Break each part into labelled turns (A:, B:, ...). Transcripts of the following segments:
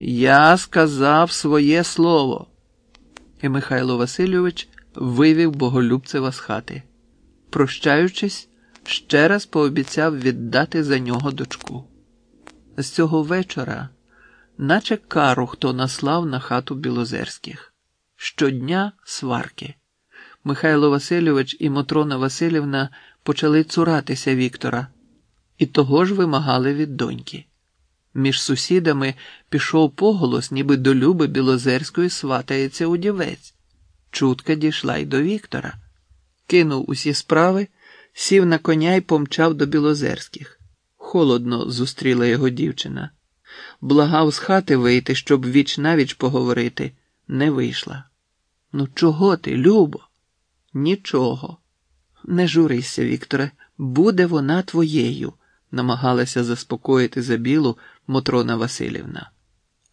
A: Я сказав своє слово. І Михайло Васильович вивів боголюбцева з хати. Прощаючись, ще раз пообіцяв віддати за нього дочку. З цього вечора, наче кару хто наслав на хату Білозерських. Щодня сварки. Михайло Васильович і Мотрона Васильівна почали цуратися Віктора, і того ж вимагали від доньки. Між сусідами пішов поголос, ніби до Люби Білозерської сватається удівець. Чутка дійшла й до Віктора. Кинув усі справи, сів на коня й помчав до Білозерських. Холодно зустріла його дівчина. Благав з хати вийти, щоб віч навіч поговорити. Не вийшла. Ну, чого ти, Любо? Нічого. Не журися, Вікторе, буде вона твоєю, намагалася заспокоїти забілу Мотрона Васильівна.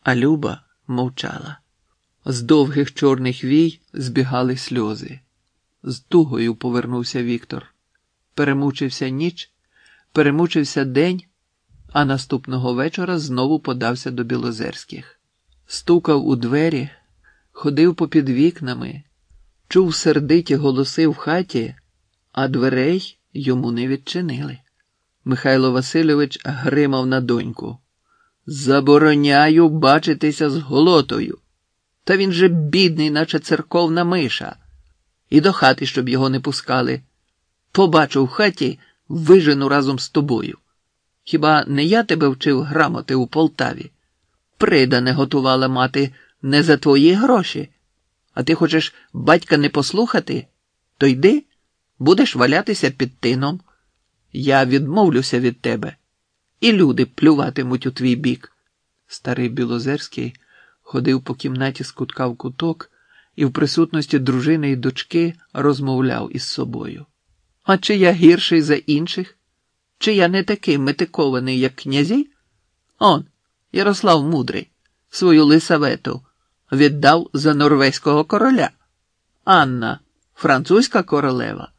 A: А Люба мовчала. З довгих чорних вій збігали сльози. З тугою повернувся Віктор. Перемучився ніч, перемучився день, а наступного вечора знову подався до Білозерських. Стукав у двері, ходив попід вікнами, чув сердиті голоси в хаті, а дверей йому не відчинили. Михайло Васильович гримав на доньку. Забороняю бачитися з голотою. Та він же бідний, наче церковна миша, і до хати, щоб його не пускали. Побачу в хаті, вижену разом з тобою. Хіба не я тебе вчив грамоти у Полтаві? Придане готувала мати не за твої гроші. А ти хочеш батька не послухати? То йди, будеш валятися під тином. Я відмовлюся від тебе, і люди плюватимуть у твій бік. Старий Білозерський ходив по кімнаті з кутка в куток і в присутності дружини і дочки розмовляв із собою. А чи я гірший за інших? Чи я не такий метикований, як князі? Он, Ярослав Мудрий, свою лисавету віддав за норвезького короля. Анна, французька королева,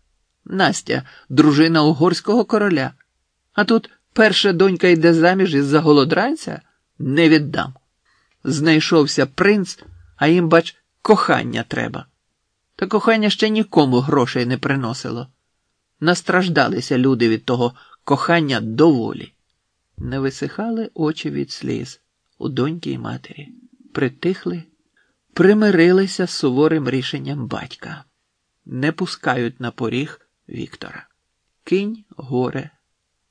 A: Настя, дружина угорського короля. А тут перша донька йде заміж із за голодранця? Не віддам. Знайшовся принц, а їм, бач, кохання треба. Та кохання ще нікому грошей не приносило. Настраждалися люди від того кохання доволі. Не висихали очі від сліз у доньки й матері, притихли, примирилися з суворим рішенням батька, не пускають на поріг Віктора. Кинь горе,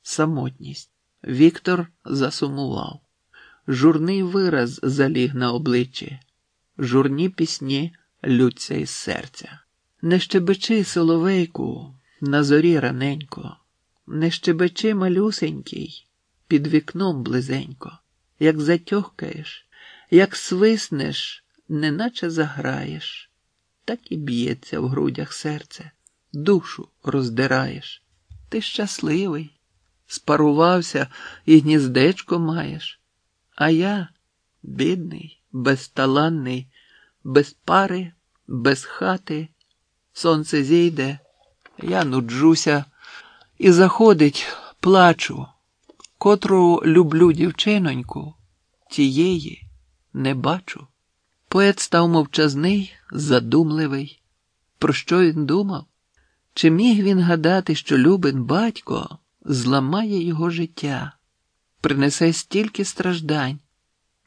A: самотність. Віктор засумував. Журний вираз заліг на обличчі, журні пісні лються із серця. Не щебечи, соловейку, на зорі раненько, не щебечи малюсенький, під вікном близенько, як затьохкаєш, як свиснеш, неначе заграєш, так і б'ється в грудях серце, душу роздираєш. Ти щасливий, спарувався і гніздечко маєш. А я бідний, безталанний, без пари, без хати, сонце зійде, я нуджуся і заходить, плачу, котру люблю дівчиноньку, тієї не бачу. Поет став мовчазний, задумливий. Про що він думав? Чи міг він гадати, що Любин батько зламає його життя? принесе стільки страждань,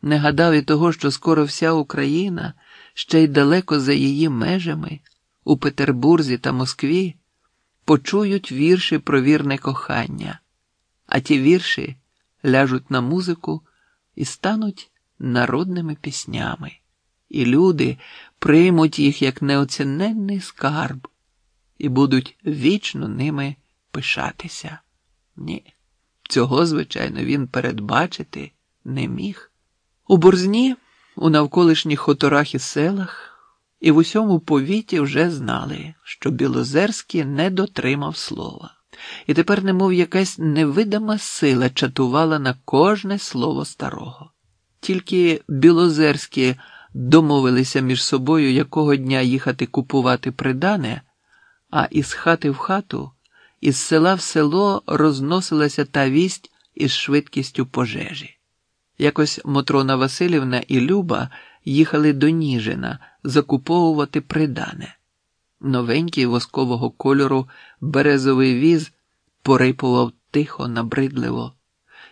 A: не гадав і того, що скоро вся Україна, ще й далеко за її межами, у Петербурзі та Москві, почують вірші про вірне кохання, а ті вірші ляжуть на музику і стануть народними піснями, і люди приймуть їх як неоціненний скарб і будуть вічно ними пишатися. Ні. Цього, звичайно, він передбачити не міг. У борзні, у навколишніх хуторах і селах, і в усьому повіті вже знали, що Білозерський не дотримав слова, і тепер, немов якась невидима сила чатувала на кожне слово старого. Тільки білозерські домовилися між собою, якого дня їхати купувати придане, а із хати в хату. Із села в село розносилася та вість із швидкістю пожежі. Якось Мотрона Васильівна і Люба їхали до Ніжина закуповувати придане. Новенький воскового кольору березовий віз порипував тихо, набридливо.